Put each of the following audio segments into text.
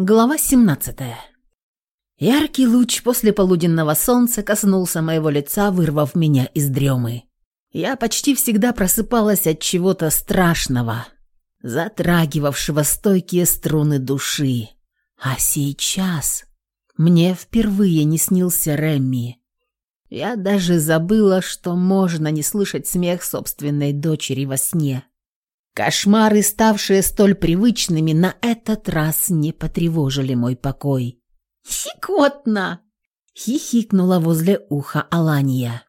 Глава 17. Яркий луч после полуденного солнца коснулся моего лица, вырвав меня из дремы. Я почти всегда просыпалась от чего-то страшного, затрагивавшего стойкие струны души. А сейчас мне впервые не снился Рэмми. Я даже забыла, что можно не слышать смех собственной дочери во сне. Кошмары, ставшие столь привычными, на этот раз не потревожили мой покой. «Щекотно!» — хихикнула возле уха Алания.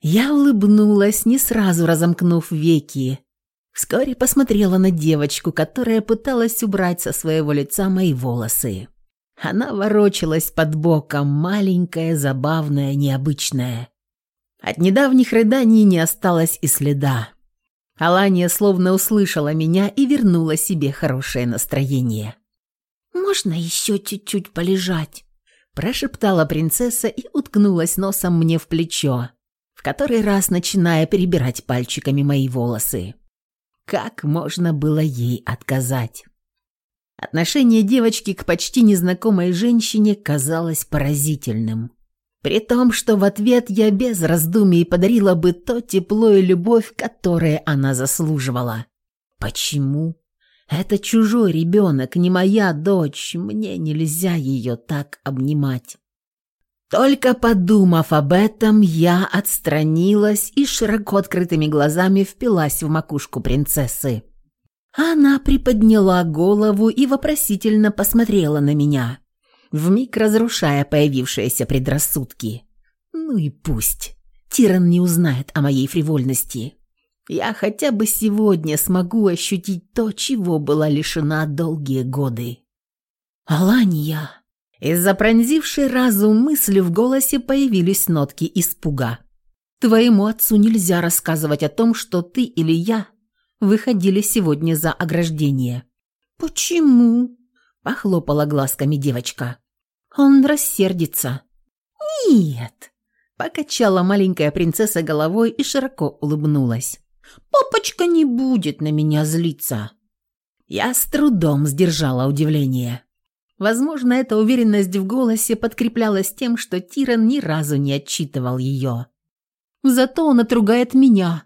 Я улыбнулась, не сразу разомкнув веки. Вскоре посмотрела на девочку, которая пыталась убрать со своего лица мои волосы. Она ворочалась под боком, маленькая, забавная, необычная. От недавних рыданий не осталось и следа. Алания словно услышала меня и вернула себе хорошее настроение. «Можно еще чуть-чуть полежать?» Прошептала принцесса и уткнулась носом мне в плечо, в который раз начиная перебирать пальчиками мои волосы. Как можно было ей отказать? Отношение девочки к почти незнакомой женщине казалось поразительным. При том, что в ответ я без раздумий подарила бы то тепло и любовь, которые она заслуживала. Почему? Это чужой ребенок, не моя дочь, мне нельзя ее так обнимать. Только подумав об этом, я отстранилась и широко открытыми глазами впилась в макушку принцессы. Она приподняла голову и вопросительно посмотрела на меня вмиг разрушая появившиеся предрассудки. Ну и пусть. Тиран не узнает о моей фривольности. Я хотя бы сегодня смогу ощутить то, чего была лишена долгие годы. Алания. Из-за пронзившей разум мысли в голосе появились нотки испуга. Твоему отцу нельзя рассказывать о том, что ты или я выходили сегодня за ограждение. Почему? Похлопала глазками девочка. Он рассердится. «Нет!» – покачала маленькая принцесса головой и широко улыбнулась. «Папочка не будет на меня злиться!» Я с трудом сдержала удивление. Возможно, эта уверенность в голосе подкреплялась тем, что Тиран ни разу не отчитывал ее. Зато он отругает меня.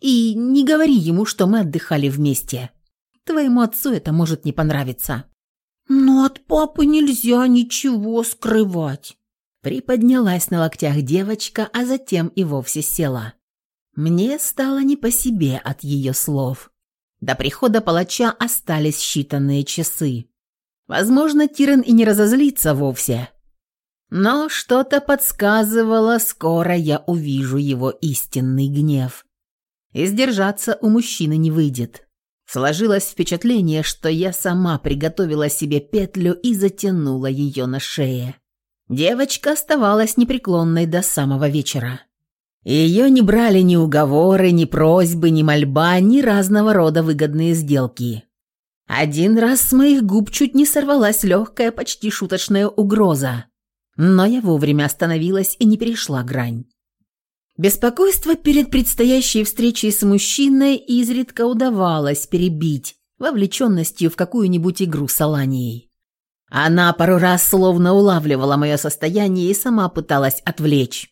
И не говори ему, что мы отдыхали вместе. Твоему отцу это может не понравиться. «Но от папы нельзя ничего скрывать». Приподнялась на локтях девочка, а затем и вовсе села. Мне стало не по себе от ее слов. До прихода палача остались считанные часы. Возможно, Тирен и не разозлится вовсе. Но что-то подсказывало, скоро я увижу его истинный гнев. И сдержаться у мужчины не выйдет. Сложилось впечатление, что я сама приготовила себе петлю и затянула ее на шее. Девочка оставалась непреклонной до самого вечера. Ее не брали ни уговоры, ни просьбы, ни мольба, ни разного рода выгодные сделки. Один раз с моих губ чуть не сорвалась легкая, почти шуточная угроза, но я вовремя остановилась и не перешла грань. Беспокойство перед предстоящей встречей с мужчиной изредка удавалось перебить вовлеченностью в какую-нибудь игру с Аланией. Она пару раз словно улавливала мое состояние и сама пыталась отвлечь.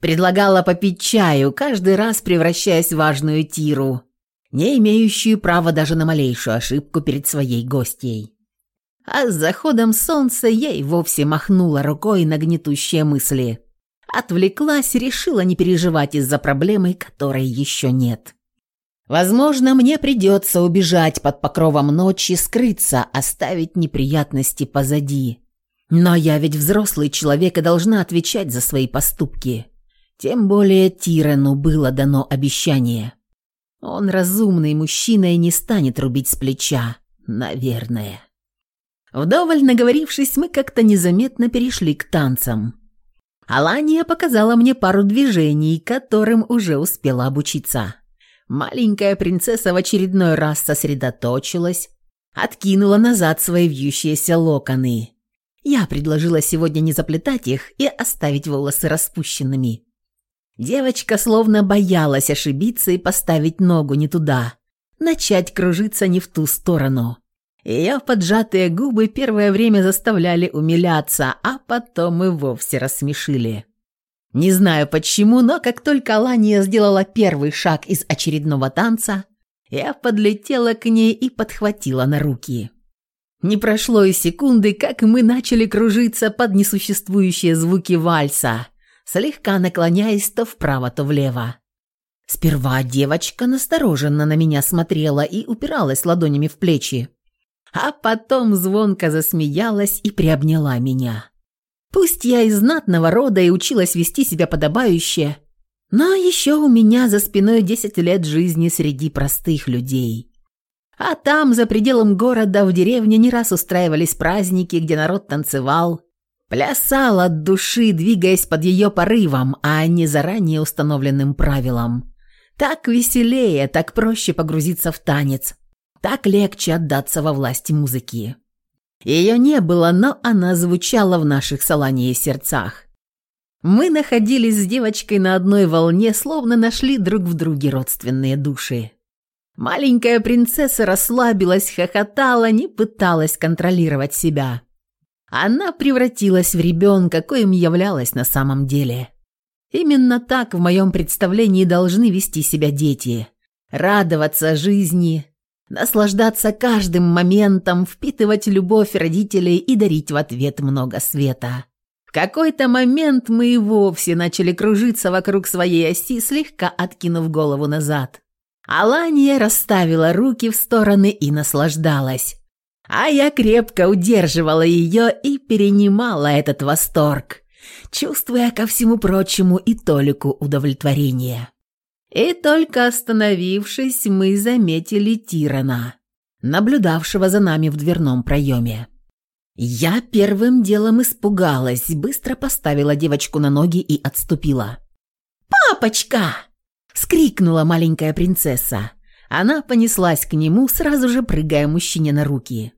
Предлагала попить чаю, каждый раз превращаясь в важную тиру, не имеющую права даже на малейшую ошибку перед своей гостьей. А с заходом солнца ей вовсе махнула рукой на гнетущие мысли – Отвлеклась, решила не переживать из-за проблемы, которой еще нет. Возможно, мне придется убежать под покровом ночи, скрыться, оставить неприятности позади. Но я ведь взрослый человек и должна отвечать за свои поступки. Тем более Тирену было дано обещание. Он разумный мужчина и не станет рубить с плеча, наверное. Вдоволь наговорившись, мы как-то незаметно перешли к танцам. Алания показала мне пару движений, которым уже успела обучиться. Маленькая принцесса в очередной раз сосредоточилась, откинула назад свои вьющиеся локоны. Я предложила сегодня не заплетать их и оставить волосы распущенными. Девочка словно боялась ошибиться и поставить ногу не туда, начать кружиться не в ту сторону. Ее поджатые губы первое время заставляли умиляться, а потом и вовсе рассмешили. Не знаю почему, но как только Алания сделала первый шаг из очередного танца, я подлетела к ней и подхватила на руки. Не прошло и секунды, как мы начали кружиться под несуществующие звуки вальса, слегка наклоняясь то вправо, то влево. Сперва девочка настороженно на меня смотрела и упиралась ладонями в плечи, а потом звонко засмеялась и приобняла меня. Пусть я из знатного рода и училась вести себя подобающе, но еще у меня за спиной десять лет жизни среди простых людей. А там, за пределом города, в деревне не раз устраивались праздники, где народ танцевал, плясал от души, двигаясь под ее порывом, а не заранее установленным правилам. Так веселее, так проще погрузиться в танец, так легче отдаться во власти музыки. Ее не было, но она звучала в наших салане сердцах. Мы находились с девочкой на одной волне, словно нашли друг в друге родственные души. Маленькая принцесса расслабилась, хохотала, не пыталась контролировать себя. Она превратилась в ребенка, коим являлась на самом деле. Именно так в моем представлении должны вести себя дети. Радоваться жизни, наслаждаться каждым моментом, впитывать любовь родителей и дарить в ответ много света. В какой-то момент мы и вовсе начали кружиться вокруг своей оси, слегка откинув голову назад. Алания расставила руки в стороны и наслаждалась. А я крепко удерживала ее и перенимала этот восторг, чувствуя ко всему прочему и толику удовлетворения. И только остановившись, мы заметили Тирана, наблюдавшего за нами в дверном проеме. Я первым делом испугалась, быстро поставила девочку на ноги и отступила. «Папочка!» Скрикнула маленькая принцесса. Она понеслась к нему, сразу же прыгая мужчине на руки.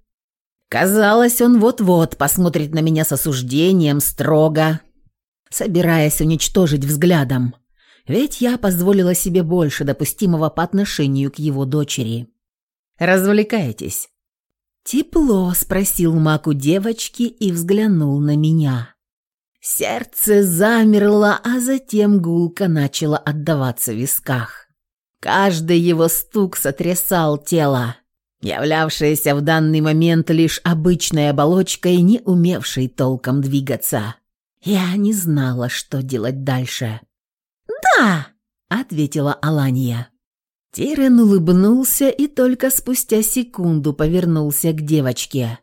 Казалось, он вот-вот посмотрит на меня с осуждением, строго, собираясь уничтожить взглядом. Ведь я позволила себе больше допустимого по отношению к его дочери. «Развлекаетесь?» Тепло спросил Мак у девочки и взглянул на меня. Сердце замерло, а затем гулко начало отдаваться в висках. Каждый его стук сотрясал тело, являвшееся в данный момент лишь обычной оболочкой, не умевшей толком двигаться. Я не знала, что делать дальше. Ответила Алания. Тирен улыбнулся и только спустя секунду повернулся к девочке,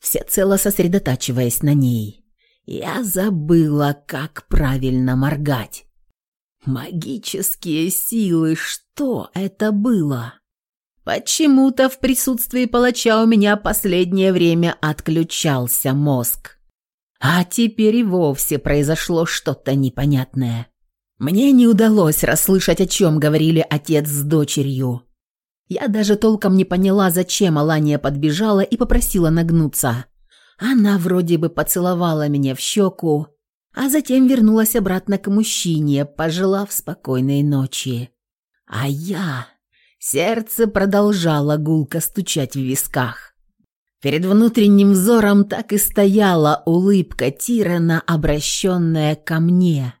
всецело сосредотачиваясь на ней. Я забыла, как правильно моргать. Магические силы, что это было? Почему-то в присутствии палача у меня последнее время отключался мозг. А теперь и вовсе произошло что-то непонятное. Мне не удалось расслышать, о чем говорили отец с дочерью. Я даже толком не поняла, зачем Алания подбежала и попросила нагнуться. Она вроде бы поцеловала меня в щеку, а затем вернулась обратно к мужчине, пожелав спокойной ночи. А я... Сердце продолжало гулко стучать в висках. Перед внутренним взором так и стояла улыбка Тирана, обращенная ко мне.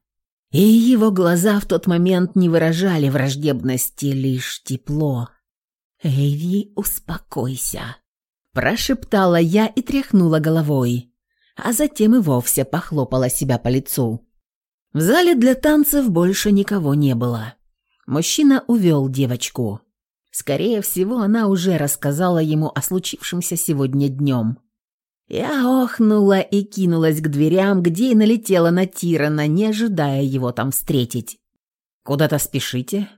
И его глаза в тот момент не выражали враждебности, лишь тепло. «Эйви, успокойся», Прошептала я и тряхнула головой, а затем и вовсе похлопала себя по лицу. В зале для танцев больше никого не было. Мужчина увел девочку. Скорее всего, она уже рассказала ему о случившемся сегодня днем. Я охнула и кинулась к дверям, где и налетела на Тирана, не ожидая его там встретить. «Куда-то спешите?»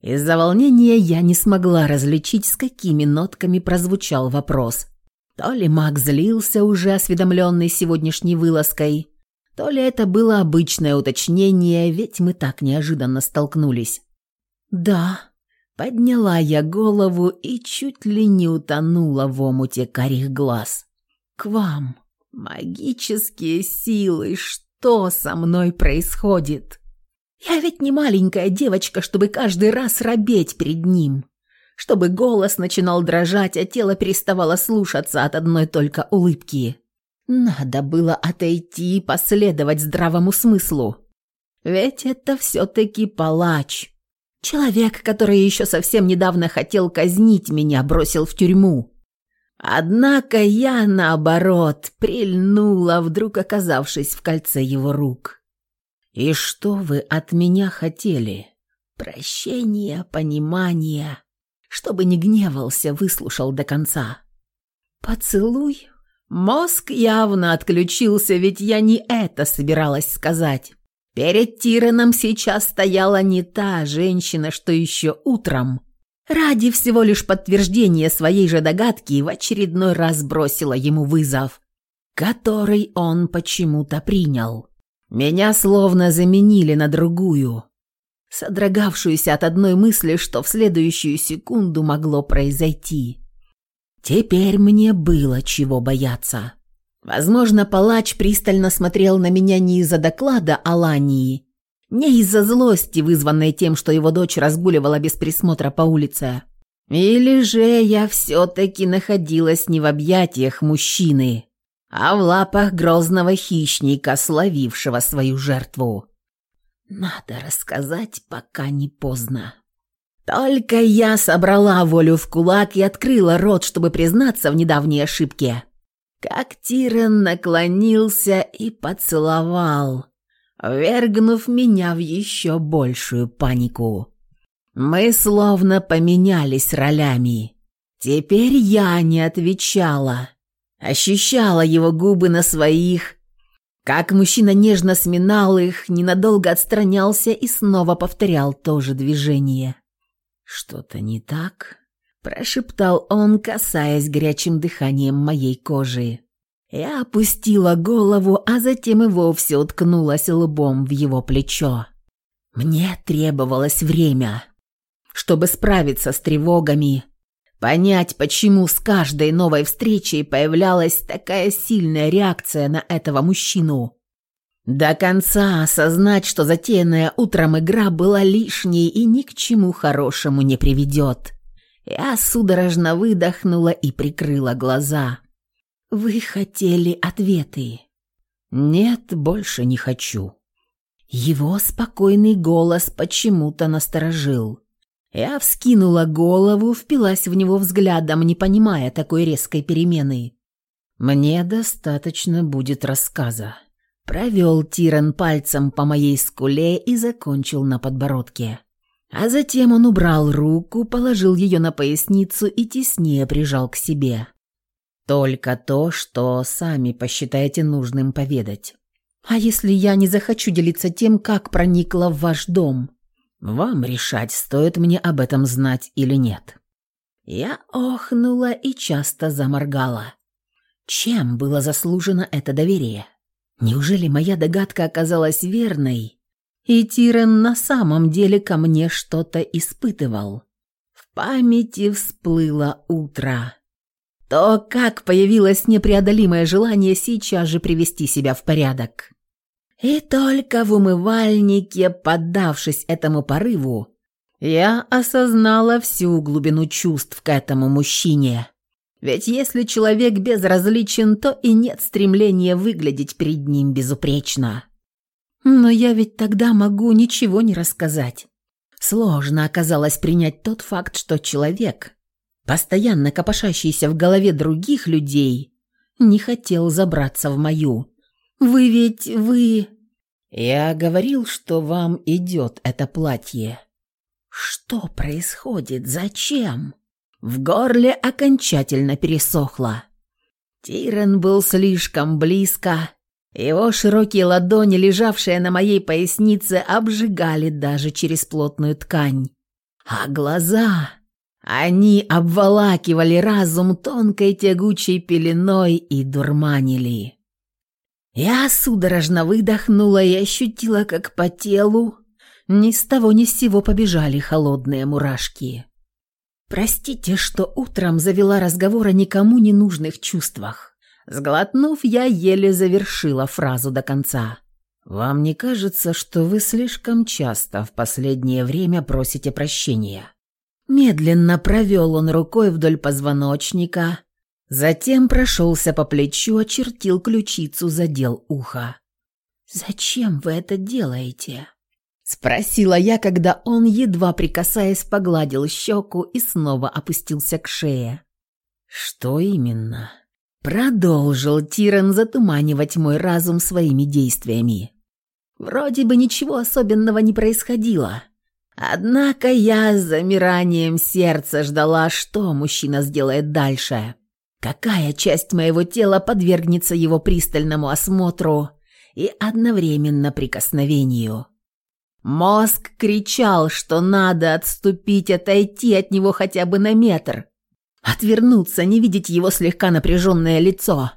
Из-за волнения я не смогла различить, с какими нотками прозвучал вопрос. То ли маг злился, уже осведомленный сегодняшней вылазкой, то ли это было обычное уточнение, ведь мы так неожиданно столкнулись. «Да», — подняла я голову и чуть ли не утонула в омуте карих глаз. «К вам. Магические силы, что со мной происходит?» Я ведь не маленькая девочка, чтобы каждый раз робеть перед ним. чтобы голос начинал дрожать, а тело переставало слушаться от одной только улыбки. Надо было отойти и последовать здравому смыслу. Ведь это все-таки палач. Человек, который еще совсем недавно хотел казнить меня, бросил в тюрьму. Однако я, наоборот, прильнула, вдруг оказавшись в кольце его рук. «И что вы от меня хотели?» «Прощения, понимания, чтобы не гневался, выслушал до конца. Поцелуй?» Мозг явно отключился, ведь я не это собиралась сказать. Перед Тираном сейчас стояла не та женщина, что еще утром. Ради всего лишь подтверждения своей же догадки в очередной раз бросила ему вызов, который он почему-то принял. Меня словно заменили на другую, содрогавшуюся от одной мысли, что в следующую секунду могло произойти. Теперь мне было чего бояться. Возможно, палач пристально смотрел на меня не из-за доклада Алании, не из-за злости, вызванной тем, что его дочь разгуливала без присмотра по улице. Или же я все-таки находилась не в объятиях мужчины, а в лапах грозного хищника, словившего свою жертву. Надо рассказать, пока не поздно. Только я собрала волю в кулак и открыла рот, чтобы признаться в недавней ошибке как Тирен наклонился и поцеловал, вергнув меня в еще большую панику. Мы словно поменялись ролями. Теперь я не отвечала, ощущала его губы на своих, как мужчина нежно сминал их, ненадолго отстранялся и снова повторял то же движение. «Что-то не так?» прошептал он, касаясь горячим дыханием моей кожи. Я опустила голову, а затем и вовсе уткнулась лбом в его плечо. Мне требовалось время, чтобы справиться с тревогами, понять, почему с каждой новой встречей появлялась такая сильная реакция на этого мужчину. До конца осознать, что затеянная утром игра была лишней и ни к чему хорошему не приведет. Я судорожно выдохнула и прикрыла глаза. «Вы хотели ответы?» «Нет, больше не хочу». Его спокойный голос почему-то насторожил. Я вскинула голову, впилась в него взглядом, не понимая такой резкой перемены. «Мне достаточно будет рассказа». Провел Тиран пальцем по моей скуле и закончил на подбородке. А затем он убрал руку, положил ее на поясницу и теснее прижал к себе. «Только то, что сами посчитаете нужным поведать. А если я не захочу делиться тем, как проникла в ваш дом? Вам решать, стоит мне об этом знать или нет». Я охнула и часто заморгала. Чем было заслужено это доверие? Неужели моя догадка оказалась верной, и Тирен на самом деле ко мне что-то испытывал. В памяти всплыло утро. То, как появилось непреодолимое желание сейчас же привести себя в порядок. И только в умывальнике, поддавшись этому порыву, я осознала всю глубину чувств к этому мужчине. Ведь если человек безразличен, то и нет стремления выглядеть перед ним безупречно. Но я ведь тогда могу ничего не рассказать. Сложно оказалось принять тот факт, что человек, постоянно копошащийся в голове других людей, не хотел забраться в мою. «Вы ведь... вы...» «Я говорил, что вам идет это платье». «Что происходит? Зачем?» В горле окончательно пересохло. Тирен был слишком близко, его широкие ладони, лежавшие на моей пояснице, обжигали даже через плотную ткань. А глаза... Они обволакивали разум тонкой тягучей пеленой и дурманили. Я судорожно выдохнула и ощутила, как по телу ни с того ни с сего побежали холодные мурашки. Простите, что утром завела разговор о никому не нужных чувствах. Сглотнув, я еле завершила фразу до конца. «Вам не кажется, что вы слишком часто в последнее время просите прощения?» Медленно провел он рукой вдоль позвоночника, затем прошелся по плечу, очертил ключицу, задел ухо. «Зачем вы это делаете?» Спросила я, когда он, едва прикасаясь, погладил щеку и снова опустился к шее. «Что именно?» Продолжил Тиран затуманивать мой разум своими действиями. Вроде бы ничего особенного не происходило. Однако я с замиранием сердца ждала, что мужчина сделает дальше. Какая часть моего тела подвергнется его пристальному осмотру и одновременно прикосновению. Мозг кричал, что надо отступить, отойти от него хотя бы на метр. Отвернуться, не видеть его слегка напряженное лицо.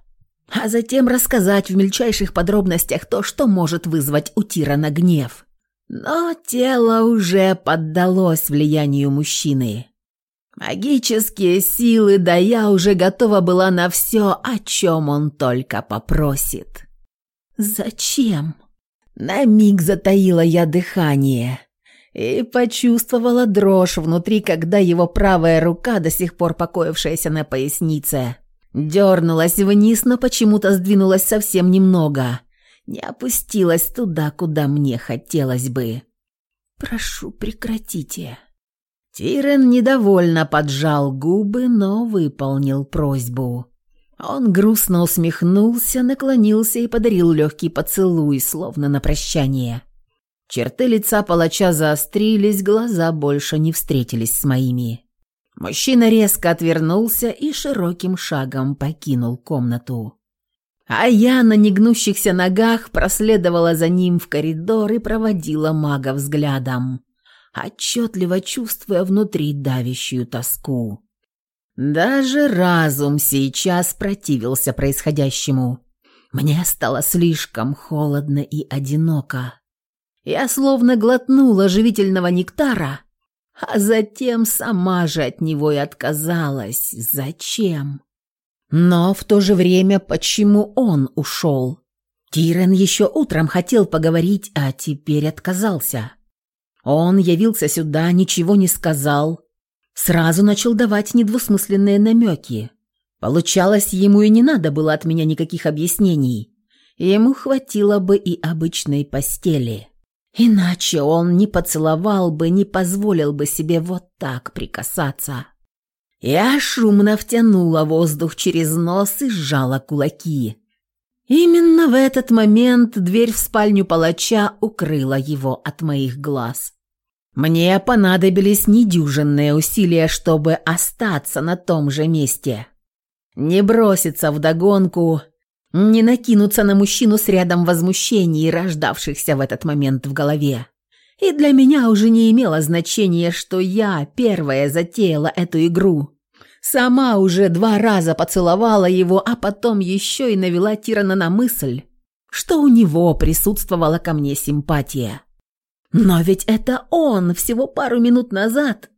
А затем рассказать в мельчайших подробностях то, что может вызвать у Тирана гнев. Но тело уже поддалось влиянию мужчины. Магические силы, да я уже готова была на все, о чем он только попросит. «Зачем?» На миг затаила я дыхание и почувствовала дрожь внутри, когда его правая рука, до сих пор покоившаяся на пояснице, дернулась вниз, но почему-то сдвинулась совсем немного, не опустилась туда, куда мне хотелось бы. «Прошу, прекратите». Тирен недовольно поджал губы, но выполнил просьбу. Он грустно усмехнулся, наклонился и подарил легкий поцелуй, словно на прощание. Черты лица палача заострились, глаза больше не встретились с моими. Мужчина резко отвернулся и широким шагом покинул комнату. А я на негнущихся ногах проследовала за ним в коридор и проводила мага взглядом, отчетливо чувствуя внутри давящую тоску. Даже разум сейчас противился происходящему. Мне стало слишком холодно и одиноко. Я словно глотнула живительного нектара, а затем сама же от него и отказалась. Зачем? Но в то же время почему он ушел? Тирен еще утром хотел поговорить, а теперь отказался. Он явился сюда, ничего не сказал, Сразу начал давать недвусмысленные намеки. Получалось, ему и не надо было от меня никаких объяснений. Ему хватило бы и обычной постели. Иначе он не поцеловал бы, не позволил бы себе вот так прикасаться. Я шумно втянула воздух через нос и сжала кулаки. Именно в этот момент дверь в спальню палача укрыла его от моих глаз. Мне понадобились недюжинные усилия, чтобы остаться на том же месте. Не броситься в догонку, не накинуться на мужчину с рядом возмущений, рождавшихся в этот момент в голове. И для меня уже не имело значения, что я первая затеяла эту игру. Сама уже два раза поцеловала его, а потом еще и навела Тирана на мысль, что у него присутствовала ко мне симпатия. Но ведь это он всего пару минут назад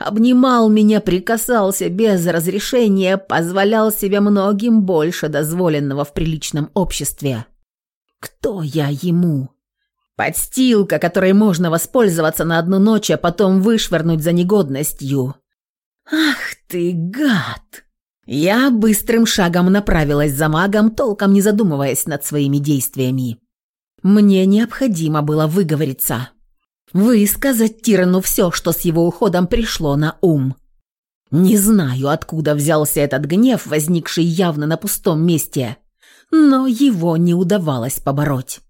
обнимал меня, прикасался без разрешения, позволял себе многим больше дозволенного в приличном обществе. Кто я ему? Подстилка, которой можно воспользоваться на одну ночь, а потом вышвырнуть за негодностью. Ах ты, гад! Я быстрым шагом направилась за магом, толком не задумываясь над своими действиями. Мне необходимо было выговориться. Высказать Тирану все, что с его уходом пришло на ум. Не знаю, откуда взялся этот гнев, возникший явно на пустом месте, но его не удавалось побороть.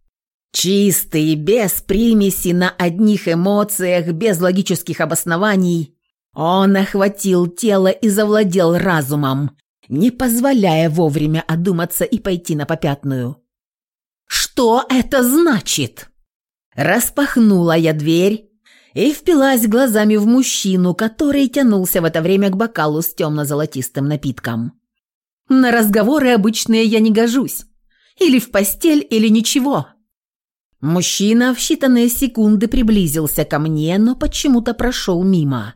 Чистый, без примеси, на одних эмоциях, без логических обоснований, он охватил тело и завладел разумом, не позволяя вовремя одуматься и пойти на попятную. «Что это значит?» Распахнула я дверь и впилась глазами в мужчину, который тянулся в это время к бокалу с темно-золотистым напитком. На разговоры обычные я не гожусь. Или в постель, или ничего. Мужчина в считанные секунды приблизился ко мне, но почему-то прошел мимо.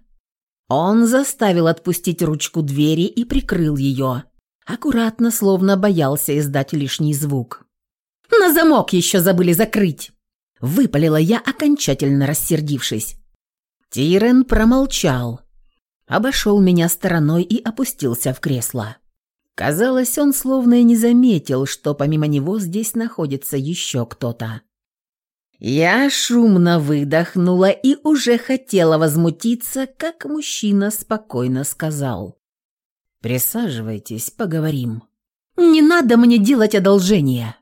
Он заставил отпустить ручку двери и прикрыл ее. Аккуратно, словно боялся издать лишний звук. «На замок еще забыли закрыть!» Выпалила я, окончательно рассердившись. Тирен промолчал. обошел меня стороной и опустился в кресло. Казалось, он словно и не заметил, что помимо него здесь находится еще кто-то. Я шумно выдохнула и уже хотела возмутиться, как мужчина спокойно сказал. «Присаживайтесь, поговорим». «Не надо мне делать одолжение!»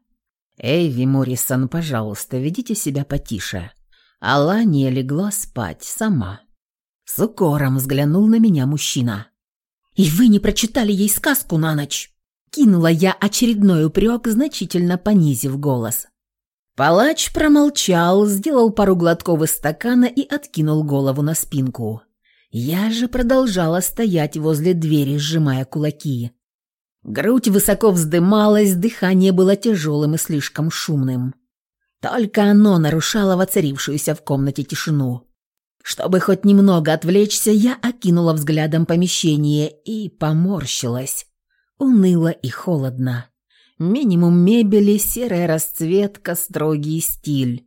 «Эйви Моррисон, пожалуйста, ведите себя потише». Алания легла спать сама. С укором взглянул на меня мужчина. «И вы не прочитали ей сказку на ночь?» Кинула я очередной упрек, значительно понизив голос. Палач промолчал, сделал пару глотков из стакана и откинул голову на спинку. Я же продолжала стоять возле двери, сжимая кулаки. Грудь высоко вздымалась, дыхание было тяжелым и слишком шумным. Только оно нарушало воцарившуюся в комнате тишину. Чтобы хоть немного отвлечься, я окинула взглядом помещение и поморщилась. Уныло и холодно. Минимум мебели, серая расцветка, строгий стиль.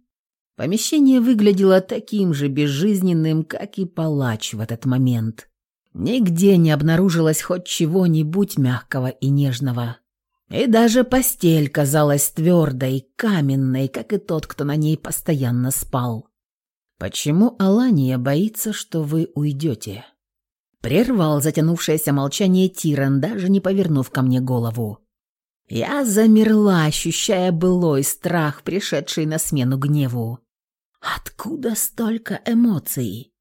Помещение выглядело таким же безжизненным, как и палач в этот момент. Нигде не обнаружилось хоть чего-нибудь мягкого и нежного. И даже постель казалась твердой, каменной, как и тот, кто на ней постоянно спал. «Почему Алания боится, что вы уйдете?» Прервал затянувшееся молчание Тиран, даже не повернув ко мне голову. Я замерла, ощущая былой страх, пришедший на смену гневу. Откуда столько эмоций?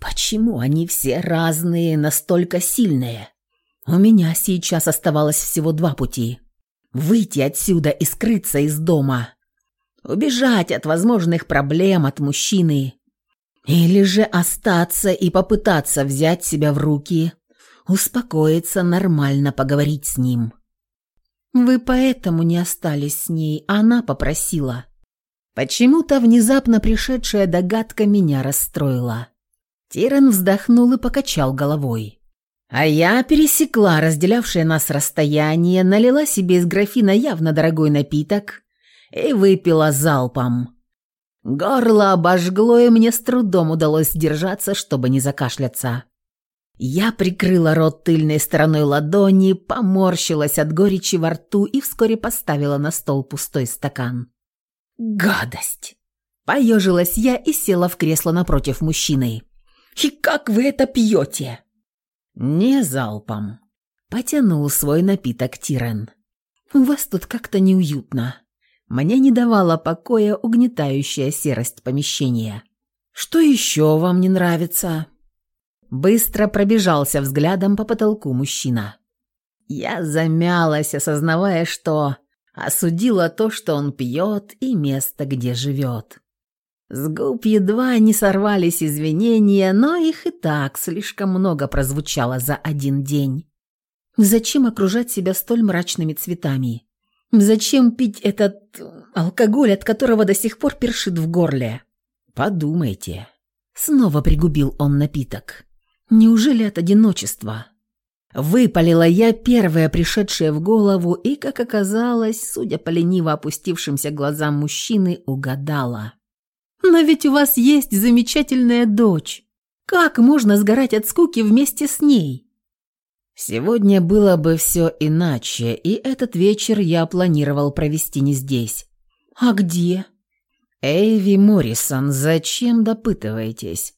Почему они все разные, настолько сильные? У меня сейчас оставалось всего два пути. Выйти отсюда и скрыться из дома. Убежать от возможных проблем от мужчины. Или же остаться и попытаться взять себя в руки, успокоиться, нормально поговорить с ним. Вы поэтому не остались с ней, она попросила. Почему-то внезапно пришедшая догадка меня расстроила. Тиран вздохнул и покачал головой. А я пересекла разделявшее нас расстояние, налила себе из графина явно дорогой напиток и выпила залпом. Горло обожгло, и мне с трудом удалось сдержаться, чтобы не закашляться. Я прикрыла рот тыльной стороной ладони, поморщилась от горечи во рту и вскоре поставила на стол пустой стакан. «Гадость!» Поежилась я и села в кресло напротив мужчины. «И как вы это пьете?» «Не залпом», — потянул свой напиток Тирен. «У вас тут как-то неуютно». Мне не давала покоя угнетающая серость помещения. «Что еще вам не нравится?» Быстро пробежался взглядом по потолку мужчина. Я замялась, осознавая, что осудила то, что он пьет, и место, где живет. С губ едва не сорвались извинения, но их и так слишком много прозвучало за один день. Зачем окружать себя столь мрачными цветами? Зачем пить этот алкоголь, от которого до сих пор першит в горле? Подумайте. Снова пригубил он напиток. Неужели от одиночества? Выпалила я первая пришедшая в голову и, как оказалось, судя по лениво опустившимся глазам мужчины, угадала. «Но ведь у вас есть замечательная дочь. Как можно сгорать от скуки вместе с ней?» Сегодня было бы все иначе, и этот вечер я планировал провести не здесь. «А где?» «Эйви Моррисон, зачем допытываетесь?»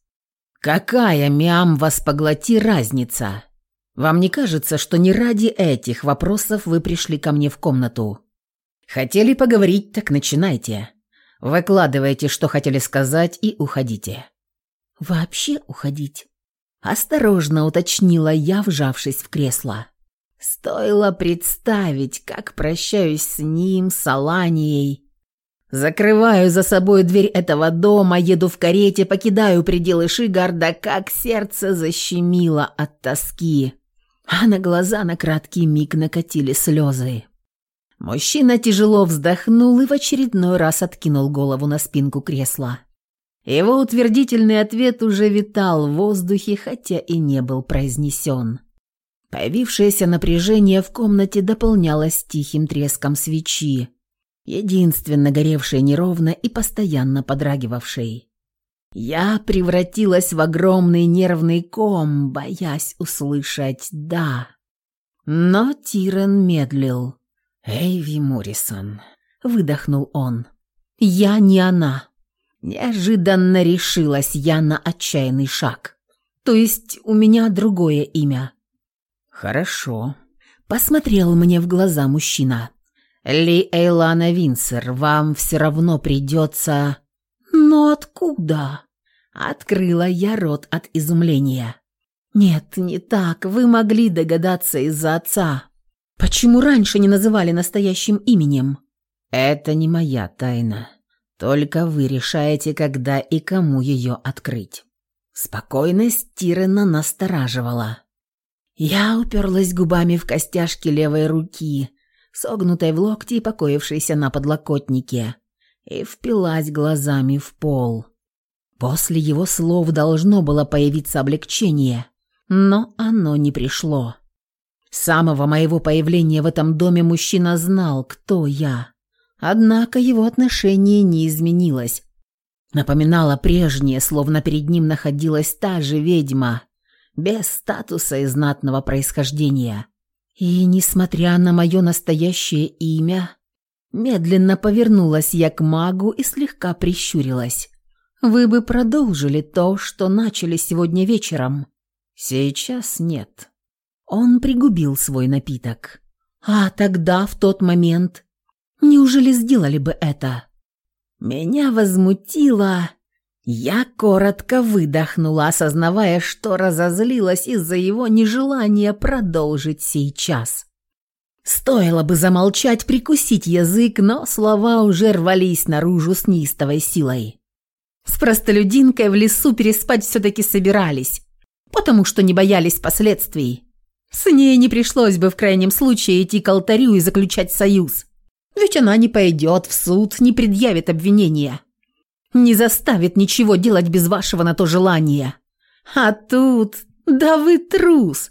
Какая, мям, вас поглоти разница? Вам не кажется, что не ради этих вопросов вы пришли ко мне в комнату? Хотели поговорить, так начинайте. Выкладывайте, что хотели сказать, и уходите. Вообще уходить? Осторожно уточнила я, вжавшись в кресло. Стоило представить, как прощаюсь с ним, с Аланией, Закрываю за собой дверь этого дома, еду в карете, покидаю пределы Шигарда, как сердце защемило от тоски. А на глаза на краткий миг накатили слезы. Мужчина тяжело вздохнул и в очередной раз откинул голову на спинку кресла. Его утвердительный ответ уже витал в воздухе, хотя и не был произнесен. Появившееся напряжение в комнате дополнялось тихим треском свечи, единственно горевшей неровно и постоянно подрагивавшей. Я превратилась в огромный нервный ком, боясь услышать «да». Но Тирен медлил. «Эйви Моррисон», — выдохнул он. «Я не она». Неожиданно решилась я на отчаянный шаг. То есть у меня другое имя. «Хорошо», — посмотрел мне в глаза мужчина. «Ли Эйлана Винсер, вам все равно придется...» «Но откуда?» Открыла я рот от изумления. «Нет, не так. Вы могли догадаться из-за отца. Почему раньше не называли настоящим именем?» «Это не моя тайна. Только вы решаете, когда и кому ее открыть». Спокойность Тирена настораживала. Я уперлась губами в костяшки левой руки, согнутой в локте и покоившейся на подлокотнике, и впилась глазами в пол. После его слов должно было появиться облегчение, но оно не пришло. С самого моего появления в этом доме мужчина знал, кто я. Однако его отношение не изменилось. Напоминало прежнее, словно перед ним находилась та же ведьма, без статуса и знатного происхождения. И, несмотря на мое настоящее имя, медленно повернулась я к магу и слегка прищурилась. «Вы бы продолжили то, что начали сегодня вечером?» «Сейчас нет». Он пригубил свой напиток. «А тогда, в тот момент, неужели сделали бы это?» Меня возмутило я коротко выдохнула, осознавая, что разозлилась из-за его нежелания продолжить сейчас. Стоило бы замолчать, прикусить язык, но слова уже рвались наружу с неистовой силой. С простолюдинкой в лесу переспать все-таки собирались, потому что не боялись последствий. С ней не пришлось бы в крайнем случае идти к алтарю и заключать союз. Ведь она не пойдет в суд, не предъявит обвинения не заставит ничего делать без вашего на то желания. А тут... Да вы трус!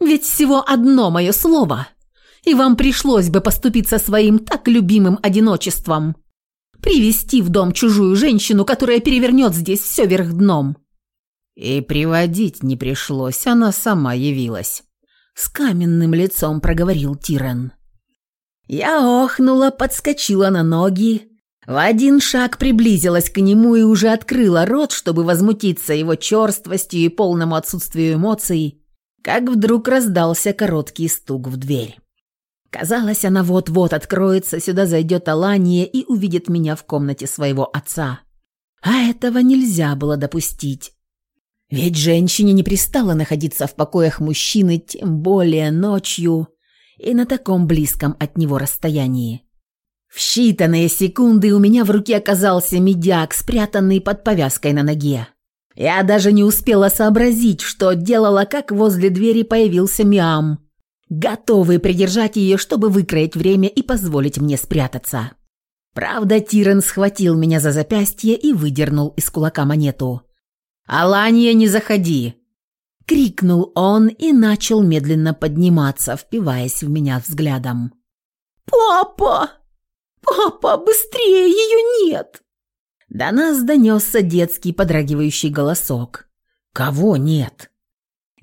Ведь всего одно мое слово, и вам пришлось бы поступиться своим так любимым одиночеством. Привести в дом чужую женщину, которая перевернет здесь все вверх дном. И приводить не пришлось, она сама явилась. С каменным лицом проговорил Тирен. Я охнула, подскочила на ноги, в один шаг приблизилась к нему и уже открыла рот, чтобы возмутиться его черствостью и полному отсутствию эмоций, как вдруг раздался короткий стук в дверь. Казалось, она вот-вот откроется, сюда зайдет Алания и увидит меня в комнате своего отца. А этого нельзя было допустить. Ведь женщине не пристало находиться в покоях мужчины, тем более ночью и на таком близком от него расстоянии. В считанные секунды у меня в руке оказался медяк, спрятанный под повязкой на ноге. Я даже не успела сообразить, что делала, как возле двери появился Миам, готовый придержать ее, чтобы выкроить время и позволить мне спрятаться. Правда, Тирен схватил меня за запястье и выдернул из кулака монету. «Алания, не заходи!» Крикнул он и начал медленно подниматься, впиваясь в меня взглядом. «Папа!» «Папа, быстрее, ее нет!» До нас донесся детский подрагивающий голосок. «Кого нет?»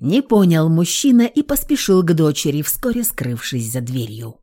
Не понял мужчина и поспешил к дочери, вскоре скрывшись за дверью.